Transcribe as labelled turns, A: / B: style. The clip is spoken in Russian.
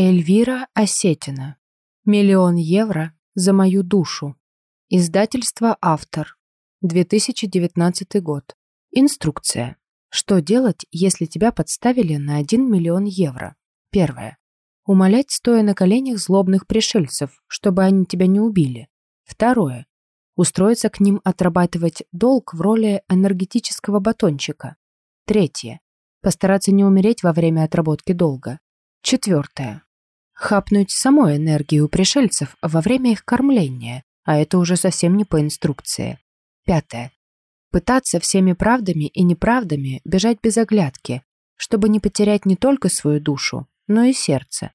A: Эльвира Осетина. Миллион евро за мою душу. Издательство «Автор». 2019 год. Инструкция. Что делать, если тебя подставили на 1 миллион евро? Первое. Умолять, стоя на коленях злобных пришельцев, чтобы они тебя не убили. Второе. Устроиться к ним отрабатывать долг в роли энергетического батончика. Третье. Постараться не умереть во время отработки долга. Четвертое хапнуть самой энергию пришельцев во время их кормления, а это уже совсем не по инструкции. Пятое. Пытаться всеми правдами и неправдами бежать без оглядки, чтобы не потерять не только свою душу, но и сердце.